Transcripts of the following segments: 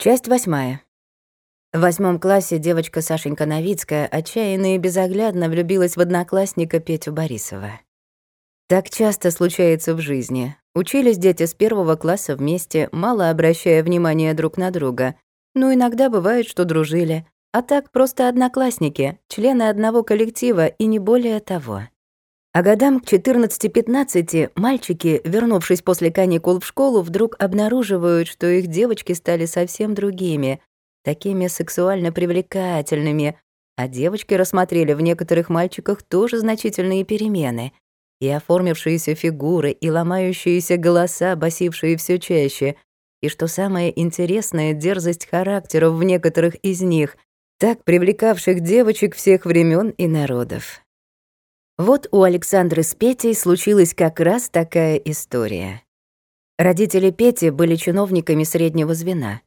Часть восьмая. В восьмом классе девочка Сашенька Новицкая отчаянно и безоглядно влюбилась в одноклассника Петю Борисова. Так часто случается в жизни. Учились дети с первого класса вместе, мало обращая внимания друг на друга. Но иногда бывает, что дружили. А так просто одноклассники, члены одного коллектива и не более того. А годам к 14-15 мальчики, вернувшись после каникул в школу, вдруг обнаруживают, что их девочки стали совсем другими, такими сексуально привлекательными, а девочки рассмотрели в некоторых мальчиках тоже значительные перемены. И оформившиеся фигуры, и ломающиеся голоса, басившие все чаще, и, что самое интересное, дерзость характеров в некоторых из них, так привлекавших девочек всех времен и народов. Вот у Александры с Петей случилась как раз такая история. Родители Пети были чиновниками среднего звена.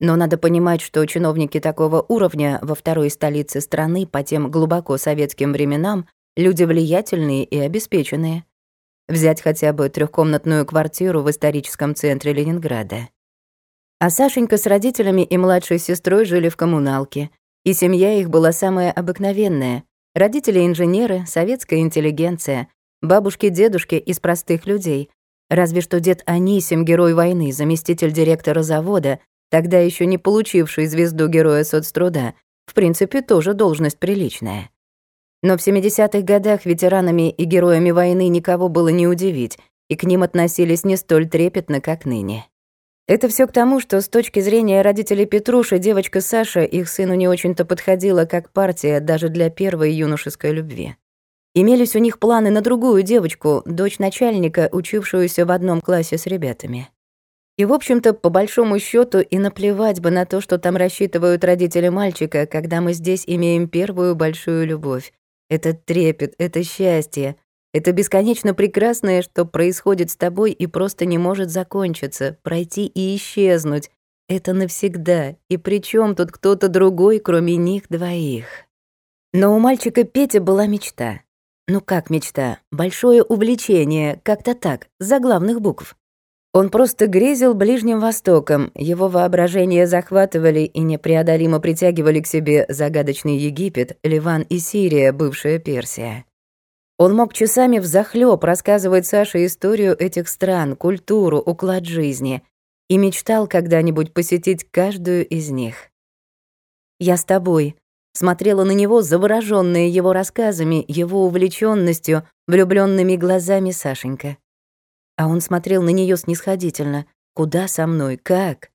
Но надо понимать, что чиновники такого уровня во второй столице страны по тем глубоко советским временам люди влиятельные и обеспеченные. Взять хотя бы трехкомнатную квартиру в историческом центре Ленинграда. А Сашенька с родителями и младшей сестрой жили в коммуналке, и семья их была самая обыкновенная, Родители инженеры, советская интеллигенция, бабушки-дедушки из простых людей. Разве что дед Анисим, герой войны, заместитель директора завода, тогда еще не получивший звезду Героя соцтруда, в принципе, тоже должность приличная. Но в 70-х годах ветеранами и героями войны никого было не удивить, и к ним относились не столь трепетно, как ныне. Это все к тому, что с точки зрения родителей Петруши девочка Саша их сыну не очень-то подходила как партия даже для первой юношеской любви. Имелись у них планы на другую девочку, дочь начальника, учившуюся в одном классе с ребятами. И, в общем-то, по большому счету и наплевать бы на то, что там рассчитывают родители мальчика, когда мы здесь имеем первую большую любовь. Это трепет, это счастье, это бесконечно прекрасное, что происходит с тобой и просто не может закончиться, пройти и исчезнуть. Это навсегда, и при чем тут кто-то другой, кроме них двоих? Но у мальчика Петя была мечта. Ну как мечта? Большое увлечение, как-то так, за главных букв. Он просто грезил Ближним Востоком, его воображение захватывали и непреодолимо притягивали к себе загадочный Египет, Ливан и Сирия, бывшая Персия. Он мог часами взахлёб рассказывать Саше историю этих стран, культуру, уклад жизни и мечтал когда-нибудь посетить каждую из них. «Я с тобой», смотрела на него, заворожённая его рассказами, его увлечённостью, влюблёнными глазами Сашенька. А он смотрел на неё снисходительно. «Куда со мной? Как?»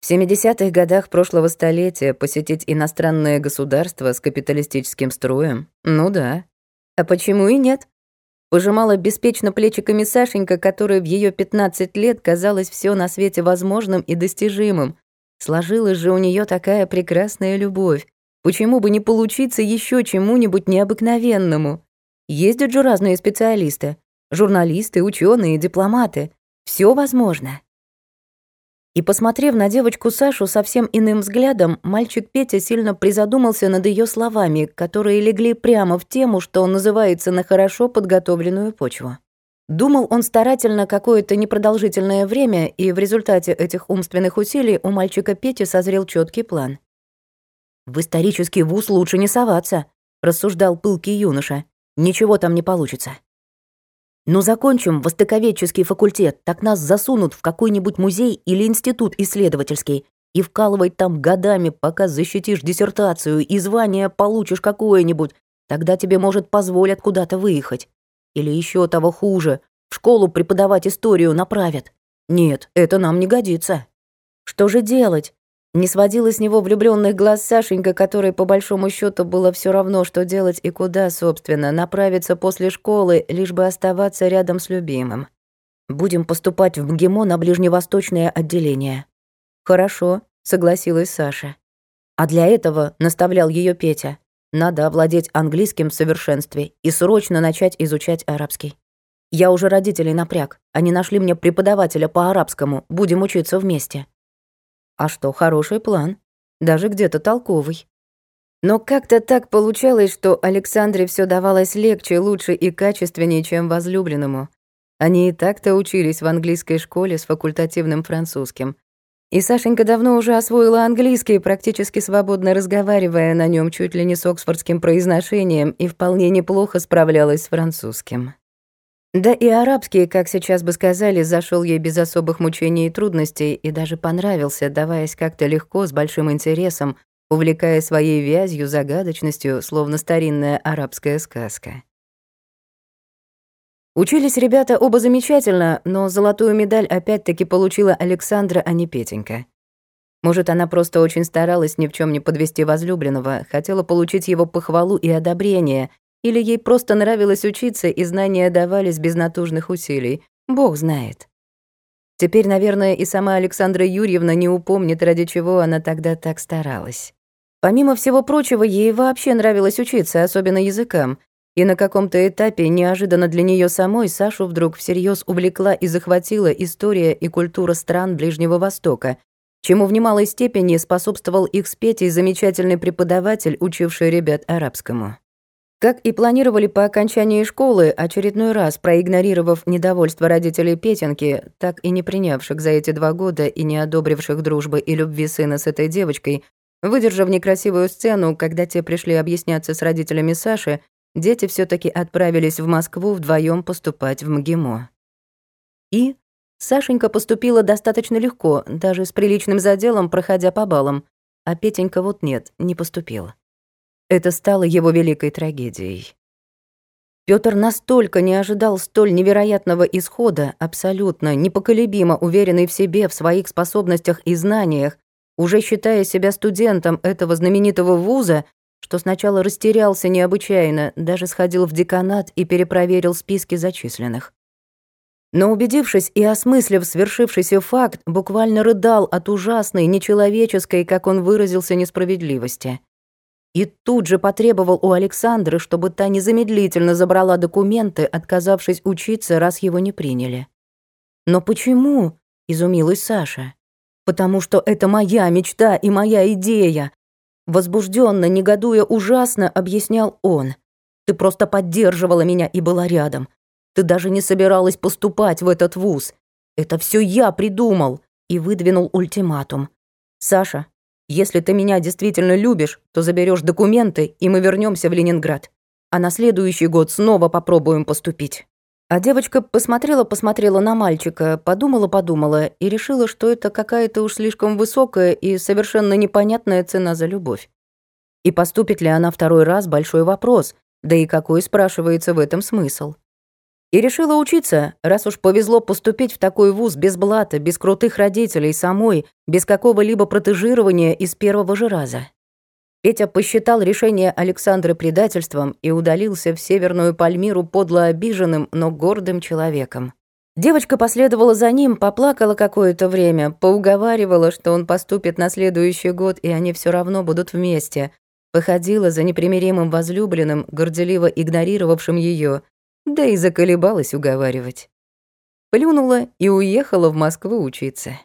В 70-х годах прошлого столетия посетить иностранное государство с капиталистическим строем? Ну да. А почему и нет? Пожимала беспечно плечиками Сашенька, которой в ее 15 лет казалось все на свете возможным и достижимым. Сложилась же у нее такая прекрасная любовь. Почему бы не получиться еще чему-нибудь необыкновенному? Ездят же разные специалисты. Журналисты, ученые, дипломаты. Все возможно. И, посмотрев на девочку Сашу совсем иным взглядом, мальчик Петя сильно призадумался над ее словами, которые легли прямо в тему, что называется на хорошо подготовленную почву. Думал он старательно какое-то непродолжительное время, и в результате этих умственных усилий у мальчика Пети созрел четкий план. «В исторический вуз лучше не соваться», — рассуждал пылкий юноша. «Ничего там не получится. Но закончим востоковедческий факультет, так нас засунут в какой-нибудь музей или институт исследовательский и вкалывай там годами, пока защитишь диссертацию и звание получишь какое-нибудь. Тогда тебе, может, позволят куда-то выехать. Или еще того хуже, в школу преподавать историю направят. Нет, это нам не годится. Что же делать? Не сводила с него влюбленных глаз Сашенька, которой по большому счету было все равно, что делать и куда, собственно, направиться после школы, лишь бы оставаться рядом с любимым. «Будем поступать в МГИМО на ближневосточное отделение». «Хорошо», — согласилась Саша. «А для этого, — наставлял ее Петя, — надо овладеть английским в совершенстве и срочно начать изучать арабский. Я уже родителей напряг. Они нашли мне преподавателя по арабскому. Будем учиться вместе. А что, хороший план. Даже где-то толковый. Но как-то так получалось, что Александре все давалось легче, лучше и качественнее, чем возлюбленному. Они и так-то учились в английской школе с факультативным французским. И Сашенька давно уже освоила английский, практически свободно разговаривая на нем чуть ли не с оксфордским произношением и вполне неплохо справлялась с французским. Да и арабский, как сейчас бы сказали, зашел ей без особых мучений и трудностей и даже понравился, даваясь как-то легко, с большим интересом, увлекая своей вязью, загадочностью, словно старинная арабская сказка. Учились ребята оба замечательно, но золотую медаль опять-таки получила Александра, а не Петенька. Может, она просто очень старалась ни в чем не подвести возлюбленного, хотела получить его похвалу и одобрение, или ей просто нравилось учиться, и знания давались без натужных усилий. Бог знает. Теперь, наверное, и сама Александра Юрьевна не упомнит, ради чего она тогда так старалась. Помимо всего прочего, ей вообще нравилось учиться, особенно языкам, и на каком-то этапе неожиданно для нее самой Сашу вдруг всерьез увлекла и захватила история и культура стран Ближнего Востока, чему в немалой степени способствовал их с Петей замечательный преподаватель, учивший ребят арабскому. Как и планировали по окончании школы, очередной раз проигнорировав недовольство родителей Петеньки, так и не принявших за эти два года и не одобривших дружбы и любви сына с этой девочкой, выдержав некрасивую сцену, когда те пришли объясняться с родителями Саши, дети все таки отправились в Москву вдвоем поступать в МГИМО. И Сашенька поступила достаточно легко, даже с приличным заделом, проходя по баллам, а Петенька вот нет, не поступил. Это стало его великой трагедией. Пётр настолько не ожидал столь невероятного исхода, абсолютно непоколебимо уверенный в себе, в своих способностях и знаниях, уже считая себя студентом этого знаменитого вуза, что сначала растерялся необычайно, даже сходил в деканат и перепроверил списки зачисленных. Но убедившись и осмыслив свершившийся факт, буквально рыдал от ужасной, нечеловеческой, как он выразился, несправедливости. И тут же потребовал у Александры, чтобы та незамедлительно забрала документы, отказавшись учиться, раз его не приняли. «Но почему?» — изумилась Саша. «Потому что это моя мечта и моя идея. Возбужденно, негодуя ужасно, объяснял он. «Ты просто поддерживала меня и была рядом. Ты даже не собиралась поступать в этот вуз. Это все я придумал!» И выдвинул ультиматум. «Саша, если ты меня действительно любишь, то заберешь документы, и мы вернемся в Ленинград. А на следующий год снова попробуем поступить». А девочка посмотрела-посмотрела на мальчика, подумала-подумала и решила, что это какая-то уж слишком высокая и совершенно непонятная цена за любовь. И поступит ли она второй раз – большой вопрос, да и какой, спрашивается, в этом смысл. И решила учиться, раз уж повезло поступить в такой вуз без блата, без крутых родителей самой, без какого-либо протежирования из первого же раза. Петя посчитал решение Александры предательством и удалился в Северную Пальмиру подло обиженным, но гордым человеком. Девочка последовала за ним, поплакала какое-то время, поуговаривала, что он поступит на следующий год, и они все равно будут вместе. Походила за непримиримым возлюбленным, горделиво игнорировавшим ее, да и заколебалась уговаривать. Плюнула и уехала в Москву учиться.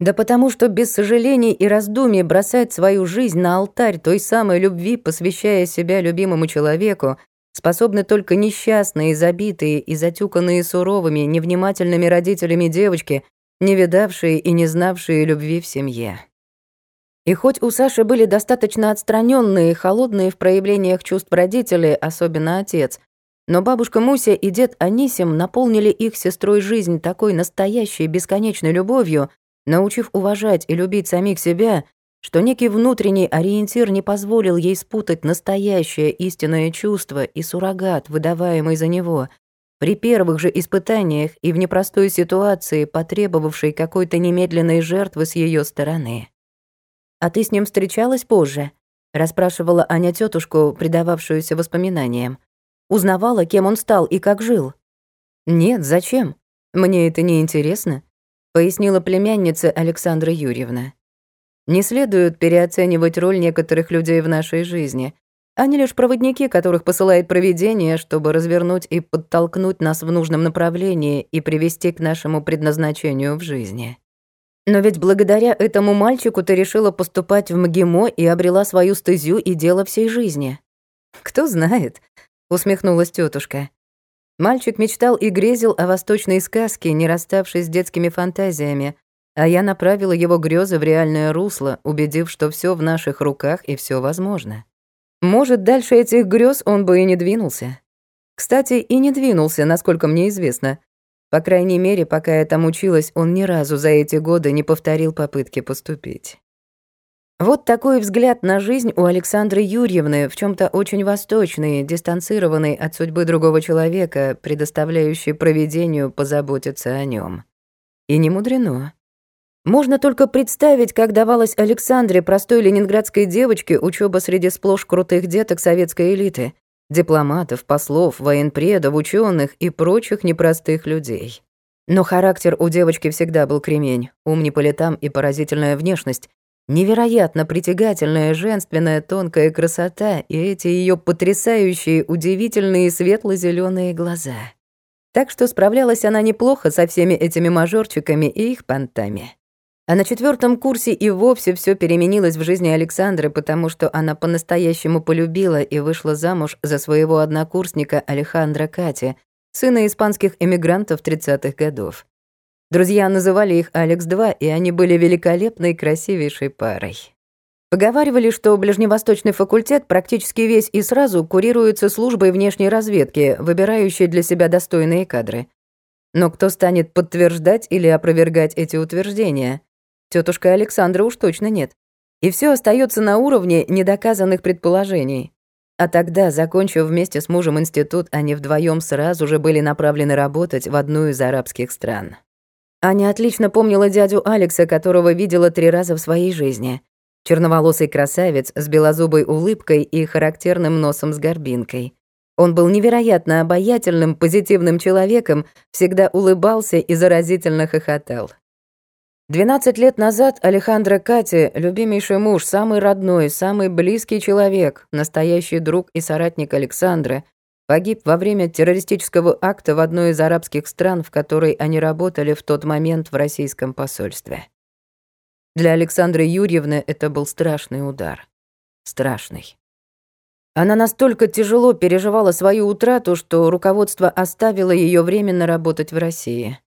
Да потому что без сожалений и раздумий бросать свою жизнь на алтарь той самой любви, посвящая себя любимому человеку, способны только несчастные, забитые и затюканные суровыми, невнимательными родителями девочки, не видавшие и не знавшие любви в семье. И хоть у Саши были достаточно отстраненные холодные в проявлениях чувств родители, особенно отец, но бабушка Муся и дед Анисим наполнили их сестрой жизнь такой настоящей бесконечной любовью, научив уважать и любить самих себя, что некий внутренний ориентир не позволил ей спутать настоящее истинное чувство и суррогат, выдаваемый за него, при первых же испытаниях и в непростой ситуации, потребовавшей какой-то немедленной жертвы с ее стороны. «А ты с ним встречалась позже?» — расспрашивала Аня тетушку, предававшуюся воспоминаниям. Узнавала, кем он стал и как жил. «Нет, зачем? Мне это не интересно пояснила племянница Александра Юрьевна. Не следует переоценивать роль некоторых людей в нашей жизни. Они лишь проводники, которых посылает провидение, чтобы развернуть и подтолкнуть нас в нужном направлении и привести к нашему предназначению в жизни. Но ведь благодаря этому мальчику ты решила поступать в МГИМО и обрела свою стезю и дело всей жизни. Кто знает, усмехнулась тетушка. Мальчик мечтал и грезил о восточной сказке, не расставшись с детскими фантазиями, А я направила его грезы в реальное русло, убедив, что все в наших руках и все возможно. Может, дальше этих грез он бы и не двинулся. Кстати, и не двинулся, насколько мне известно. По крайней мере, пока я там училась, он ни разу за эти годы не повторил попытки поступить. Вот такой взгляд на жизнь у Александры Юрьевны, в чем то очень восточный, дистанцированный от судьбы другого человека, предоставляющий проведению позаботиться о нем. И не мудрено. Можно только представить, как давалась Александре, простой ленинградской девочке, учеба среди сплошь крутых деток советской элиты, дипломатов, послов, военпредов, ученых и прочих непростых людей. Но характер у девочки всегда был кремень, ум не по летам и поразительная внешность, невероятно притягательная женственная тонкая красота и эти ее потрясающие, удивительные светло зеленые глаза. Так что справлялась она неплохо со всеми этими мажорчиками и их понтами. А на четвертом курсе и вовсе все переменилось в жизни Александры, потому что она по-настоящему полюбила и вышла замуж за своего однокурсника Алехандро Кати, сына испанских эмигрантов 30-х годов. Друзья называли их Алекс-2, и они были великолепной, красивейшей парой. Поговаривали, что Ближневосточный факультет практически весь и сразу курируется службой внешней разведки, выбирающей для себя достойные кадры. Но кто станет подтверждать или опровергать эти утверждения? Тетушка Александра уж точно нет. И все остается на уровне недоказанных предположений. А тогда, закончив вместе с мужем институт, они вдвоем сразу же были направлены работать в одну из арабских стран. Аня отлично помнила дядю Алекса, которого видела три раза в своей жизни. Черноволосый красавец с белозубой улыбкой и характерным носом с горбинкой. Он был невероятно обаятельным, позитивным человеком, всегда улыбался и заразительно хохотал. 12 лет назад Алехандро Кати, любимейший муж, самый родной, самый близкий человек, настоящий друг и соратник Александры, погиб во время террористического акта в одной из арабских стран, в которой они работали в тот момент в российском посольстве. Для Александры Юрьевны это был страшный удар. Страшный. Она настолько тяжело переживала свою утрату, что руководство оставило ее временно работать в России.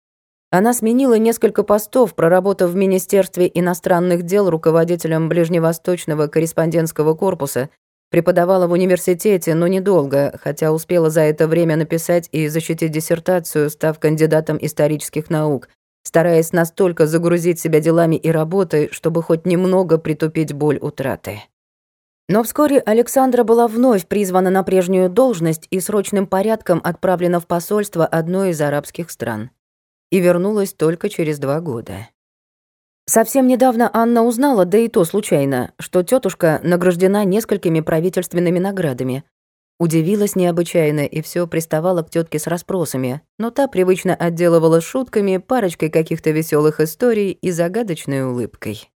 Она сменила несколько постов, проработав в Министерстве иностранных дел руководителем Ближневосточного корреспондентского корпуса, преподавала в университете, но недолго, хотя успела за это время написать и защитить диссертацию, став кандидатом исторических наук, стараясь настолько загрузить себя делами и работой, чтобы хоть немного притупить боль утраты. Но вскоре Александра была вновь призвана на прежнюю должность и срочным порядком отправлена в посольство одной из арабских стран и вернулась только через два года. Совсем недавно Анна узнала, да и то случайно, что тетушка награждена несколькими правительственными наградами. Удивилась необычайно и все приставала к тетке с расспросами, но та привычно отделывала шутками, парочкой каких-то веселых историй и загадочной улыбкой.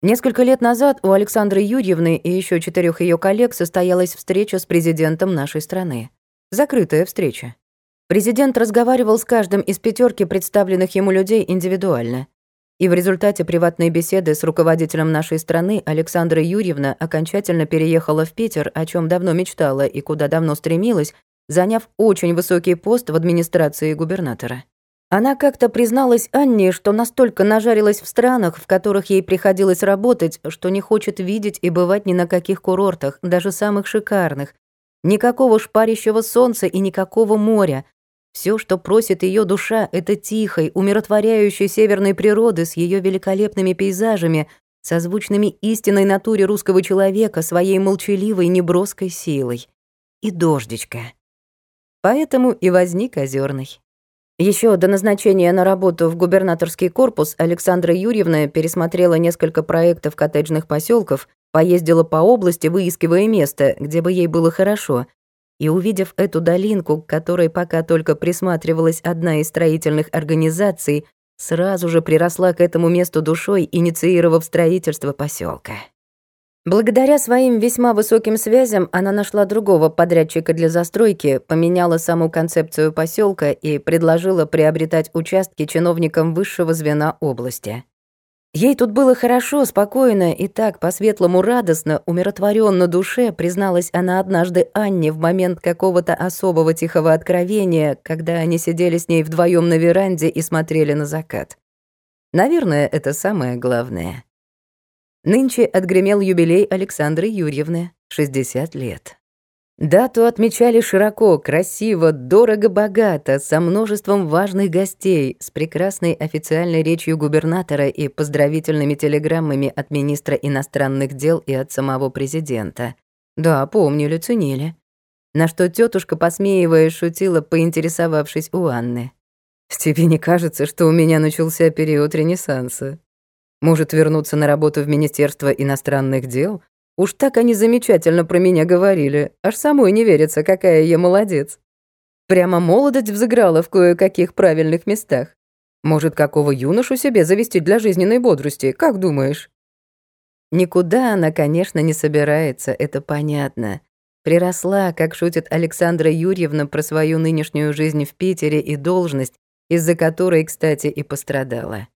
Несколько лет назад у Александры Юрьевны и еще четырех ее коллег состоялась встреча с президентом нашей страны. Закрытая встреча. Президент разговаривал с каждым из пятерки представленных ему людей индивидуально. И в результате приватной беседы с руководителем нашей страны Александра Юрьевна окончательно переехала в Питер, о чем давно мечтала и куда давно стремилась, заняв очень высокий пост в администрации губернатора. Она как-то призналась Анне, что настолько нажарилась в странах, в которых ей приходилось работать, что не хочет видеть и бывать ни на каких курортах, даже самых шикарных. Никакого шпарящего солнца и никакого моря, все, что просит ее душа, это тихой, умиротворяющей северной природы с ее великолепными пейзажами, созвучными истинной натуре русского человека, своей молчаливой, неброской силой. И дождичка. Поэтому и возник Озерный. Еще до назначения на работу в губернаторский корпус Александра Юрьевна пересмотрела несколько проектов коттеджных поселков, поездила по области, выискивая место, где бы ей было хорошо, и увидев эту долинку, к которой пока только присматривалась одна из строительных организаций, сразу же приросла к этому месту душой, инициировав строительство поселка. Благодаря своим весьма высоким связям она нашла другого подрядчика для застройки, поменяла саму концепцию поселка и предложила приобретать участки чиновникам высшего звена области. Ей тут было хорошо, спокойно и так по-светлому радостно, умиротворенно душе, призналась она однажды Анне в момент какого-то особого тихого откровения, когда они сидели с ней вдвоем на веранде и смотрели на закат. Наверное, это самое главное. Нынче отгремел юбилей Александры Юрьевны, 60 лет. Дату отмечали широко, красиво, дорого-богато, со множеством важных гостей, с прекрасной официальной речью губернатора и поздравительными телеграммами от министра иностранных дел и от самого президента. Да, помнили, ценили. На что тетушка, посмеиваясь, шутила, поинтересовавшись у Анны. «Тебе не кажется, что у меня начался период Ренессанса? Может, вернуться на работу в Министерство иностранных дел, Уж так они замечательно про меня говорили, аж самой не верится, какая я молодец. Прямо молодость взыграла в кое-каких правильных местах. Может, какого юношу себе завести для жизненной бодрости, как думаешь? Никуда она, конечно, не собирается, это понятно. Приросла, как шутит Александра Юрьевна про свою нынешнюю жизнь в Питере и должность, из-за которой, кстати, и пострадала.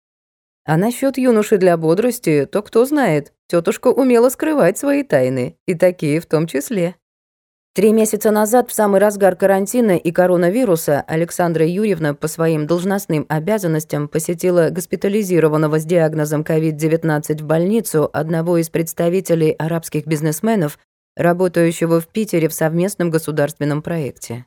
А насчет юноши для бодрости, то кто знает, тетушка умела скрывать свои тайны, и такие в том числе. Три месяца назад, в самый разгар карантина и коронавируса, Александра Юрьевна по своим должностным обязанностям посетила госпитализированного с диагнозом COVID-19 в больницу одного из представителей арабских бизнесменов, работающего в Питере в совместном государственном проекте.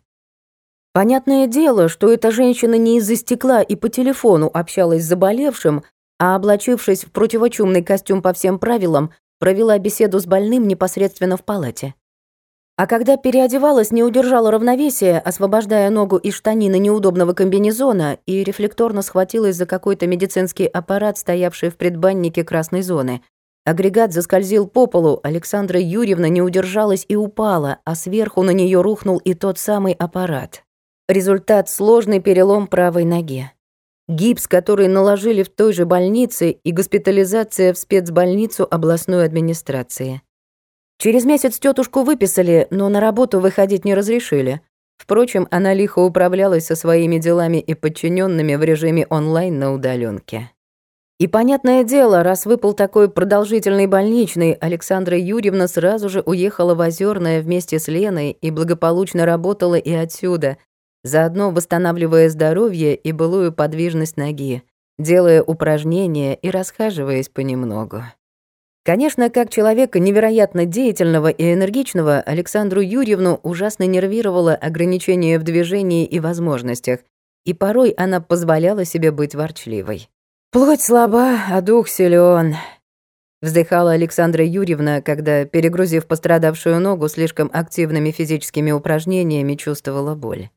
Понятное дело, что эта женщина не из-за стекла и по телефону общалась с заболевшим, а облачившись в противочумный костюм по всем правилам, провела беседу с больным непосредственно в палате. А когда переодевалась, не удержала равновесия, освобождая ногу из штанины неудобного комбинезона и рефлекторно схватилась за какой-то медицинский аппарат, стоявший в предбаннике красной зоны. Агрегат заскользил по полу, Александра Юрьевна не удержалась и упала, а сверху на нее рухнул и тот самый аппарат. Результат — сложный перелом правой ноги. Гипс, который наложили в той же больнице, и госпитализация в спецбольницу областной администрации. Через месяц тетушку выписали, но на работу выходить не разрешили. Впрочем, она лихо управлялась со своими делами и подчиненными в режиме онлайн на удаленке. И понятное дело, раз выпал такой продолжительный больничный, Александра Юрьевна сразу же уехала в Озерное вместе с Леной и благополучно работала и отсюда, заодно восстанавливая здоровье и былую подвижность ноги, делая упражнения и расхаживаясь понемногу. Конечно, как человека невероятно деятельного и энергичного, Александру Юрьевну ужасно нервировало ограничение в движении и возможностях, и порой она позволяла себе быть ворчливой. «Плоть слаба, а дух силен», — вздыхала Александра Юрьевна, когда, перегрузив пострадавшую ногу слишком активными физическими упражнениями, чувствовала боль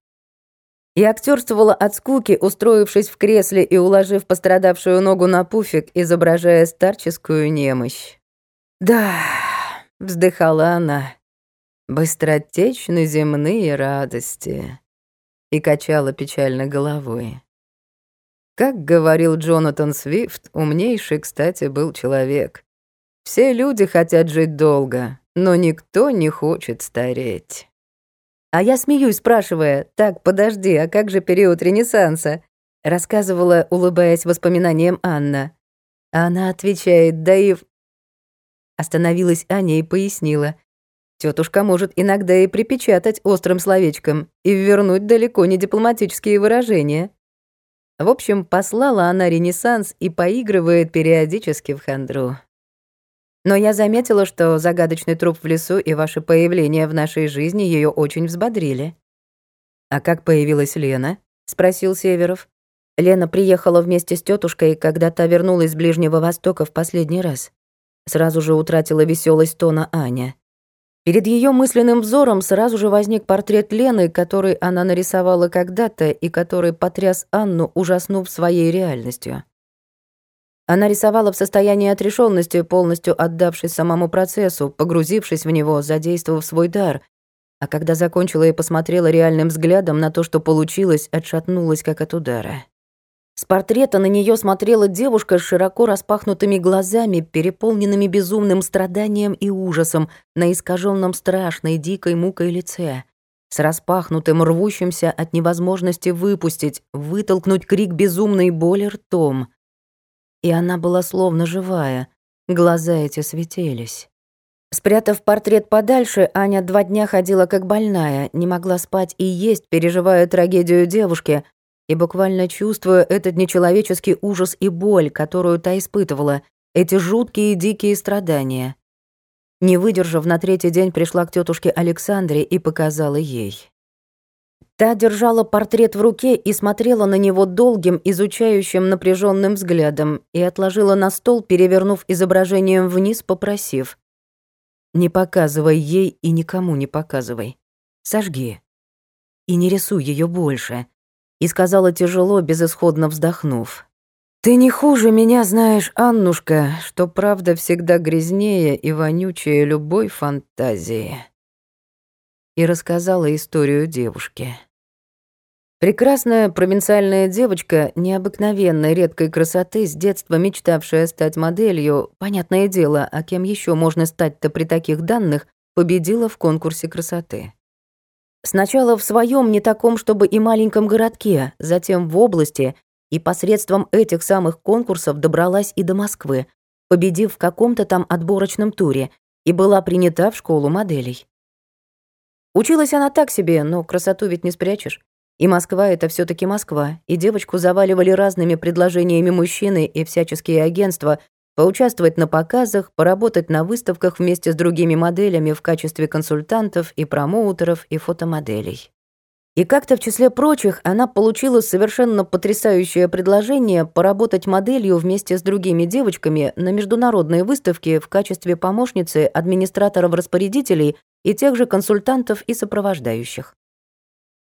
и актерствовала от скуки, устроившись в кресле и уложив пострадавшую ногу на пуфик, изображая старческую немощь. «Да», — вздыхала она, — «быстротечны земные радости», и качала печально головой. Как говорил Джонатан Свифт, умнейший, кстати, был человек. Все люди хотят жить долго, но никто не хочет стареть. А я смеюсь, спрашивая, «Так, подожди, а как же период Ренессанса?» Рассказывала, улыбаясь воспоминаниям Анна. А она отвечает, да и... Остановилась Аня и пояснила. Тетушка может иногда и припечатать острым словечком и вернуть далеко не дипломатические выражения. В общем, послала она Ренессанс и поигрывает периодически в хандру. Но я заметила, что загадочный труп в лесу и ваше появление в нашей жизни ее очень взбодрили. А как появилась Лена? спросил Северов. Лена приехала вместе с тетушкой, когда та вернулась с Ближнего Востока в последний раз. Сразу же утратила веселость тона Аня. Перед ее мысленным взором сразу же возник портрет Лены, который она нарисовала когда-то и который потряс Анну, ужаснув своей реальностью. Она рисовала в состоянии отрешенности, полностью отдавшись самому процессу, погрузившись в него, задействовав свой дар. А когда закончила и посмотрела реальным взглядом на то, что получилось, отшатнулась как от удара. С портрета на нее смотрела девушка с широко распахнутыми глазами, переполненными безумным страданием и ужасом на искаженном страшной дикой мукой лице, с распахнутым, рвущимся от невозможности выпустить, вытолкнуть крик безумной боли ртом и она была словно живая, глаза эти светились. Спрятав портрет подальше, Аня два дня ходила как больная, не могла спать и есть, переживая трагедию девушки, и буквально чувствуя этот нечеловеческий ужас и боль, которую та испытывала, эти жуткие и дикие страдания. Не выдержав, на третий день пришла к тетушке Александре и показала ей. Та держала портрет в руке и смотрела на него долгим, изучающим, напряженным взглядом и отложила на стол, перевернув изображением вниз, попросив. «Не показывай ей и никому не показывай. Сожги. И не рисуй ее больше», и сказала тяжело, безысходно вздохнув. «Ты не хуже меня знаешь, Аннушка, что правда всегда грязнее и вонючее любой фантазии». И рассказала историю девушки. Прекрасная провинциальная девочка, необыкновенной редкой красоты, с детства мечтавшая стать моделью, понятное дело, а кем еще можно стать-то при таких данных, победила в конкурсе красоты. Сначала в своем не таком, чтобы и маленьком городке, затем в области, и посредством этих самых конкурсов добралась и до Москвы, победив в каком-то там отборочном туре, и была принята в школу моделей. Училась она так себе, но красоту ведь не спрячешь. И Москва — это все таки Москва, и девочку заваливали разными предложениями мужчины и всяческие агентства поучаствовать на показах, поработать на выставках вместе с другими моделями в качестве консультантов и промоутеров и фотомоделей. И как-то в числе прочих она получила совершенно потрясающее предложение поработать моделью вместе с другими девочками на международной выставке в качестве помощницы администраторов-распорядителей и тех же консультантов и сопровождающих.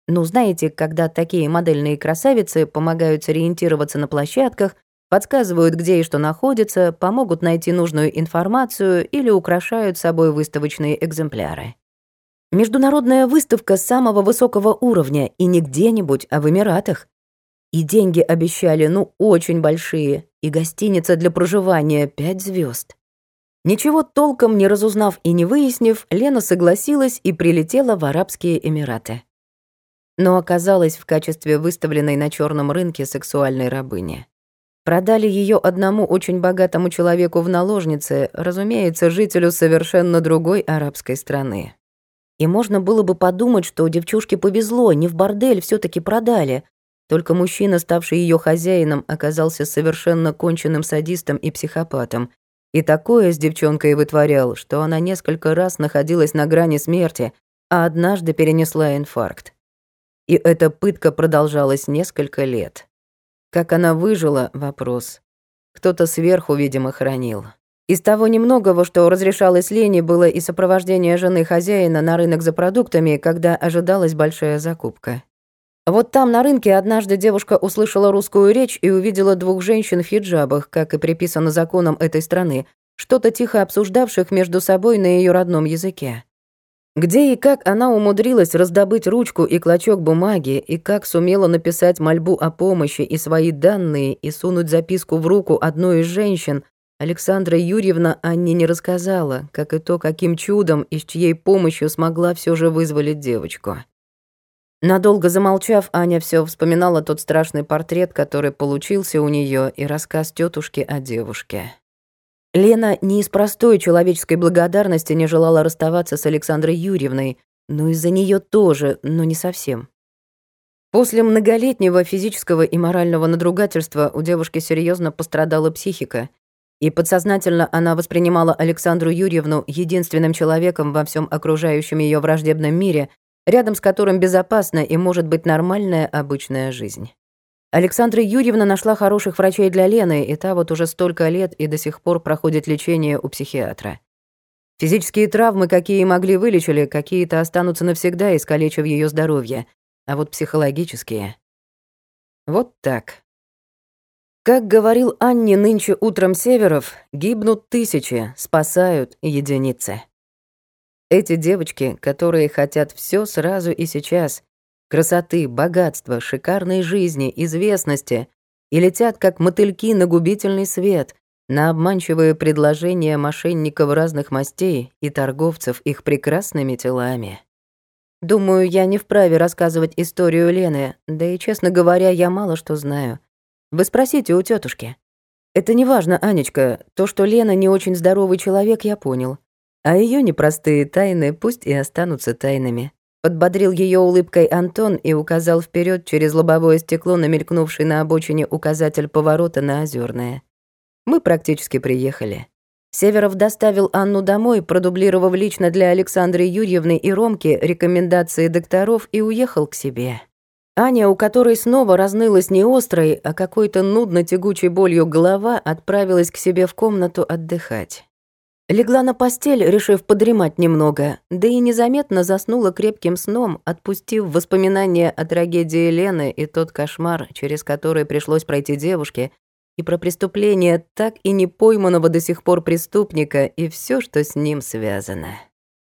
Ну, знаете, когда такие модельные красавицы помогают сориентироваться на площадках, подсказывают, где и что находится, помогут найти нужную информацию или украшают собой выставочные экземпляры. Международная выставка самого высокого уровня и не где-нибудь, а в Эмиратах. И деньги обещали, ну, очень большие, и гостиница для проживания пять звезд. Ничего толком не разузнав и не выяснив, Лена согласилась и прилетела в Арабские Эмираты но оказалась в качестве выставленной на черном рынке сексуальной рабыни. Продали ее одному очень богатому человеку в наложнице, разумеется, жителю совершенно другой арабской страны. И можно было бы подумать, что девчушке повезло, не в бордель все таки продали. Только мужчина, ставший ее хозяином, оказался совершенно конченным садистом и психопатом. И такое с девчонкой вытворял, что она несколько раз находилась на грани смерти, а однажды перенесла инфаркт. И эта пытка продолжалась несколько лет. Как она выжила — вопрос. Кто-то сверху, видимо, хранил. Из того немногого, что разрешалось Лене, было и сопровождение жены хозяина на рынок за продуктами, когда ожидалась большая закупка. Вот там, на рынке, однажды девушка услышала русскую речь и увидела двух женщин в хиджабах, как и приписано законом этой страны, что-то тихо обсуждавших между собой на ее родном языке. Где и как она умудрилась раздобыть ручку и клочок бумаги, и как сумела написать мольбу о помощи и свои данные, и сунуть записку в руку одной из женщин, Александра Юрьевна Анне не рассказала, как и то, каким чудом и с чьей помощью смогла все же вызволить девочку. Надолго замолчав, Аня все вспоминала тот страшный портрет, который получился у нее, и рассказ тетушки о девушке. Лена не из простой человеческой благодарности не желала расставаться с Александрой Юрьевной, но из-за нее тоже, но не совсем. После многолетнего физического и морального надругательства у девушки серьезно пострадала психика, и подсознательно она воспринимала Александру Юрьевну единственным человеком во всем окружающем ее враждебном мире, рядом с которым безопасна и может быть нормальная обычная жизнь. Александра Юрьевна нашла хороших врачей для Лены, и та вот уже столько лет и до сих пор проходит лечение у психиатра. Физические травмы, какие могли, вылечили, какие-то останутся навсегда, искалечив ее здоровье. А вот психологические... Вот так. Как говорил Анне нынче утром Северов, гибнут тысячи, спасают единицы. Эти девочки, которые хотят все сразу и сейчас, красоты, богатства, шикарной жизни, известности и летят, как мотыльки на губительный свет, на обманчивые предложения мошенников разных мастей и торговцев их прекрасными телами. Думаю, я не вправе рассказывать историю Лены, да и, честно говоря, я мало что знаю. Вы спросите у тетушки. Это не важно, Анечка, то, что Лена не очень здоровый человек, я понял. А ее непростые тайны пусть и останутся тайнами. Подбодрил ее улыбкой Антон и указал вперед через лобовое стекло на мелькнувший на обочине указатель поворота на Озерное. Мы практически приехали. Северов доставил Анну домой, продублировав лично для Александры Юрьевны и Ромки рекомендации докторов и уехал к себе. Аня, у которой снова разнылась не острой, а какой-то нудно-тягучей болью голова, отправилась к себе в комнату отдыхать. Легла на постель, решив подремать немного, да и незаметно заснула крепким сном, отпустив воспоминания о трагедии Лены и тот кошмар, через который пришлось пройти девушке, и про преступление так и не пойманного до сих пор преступника и все, что с ним связано.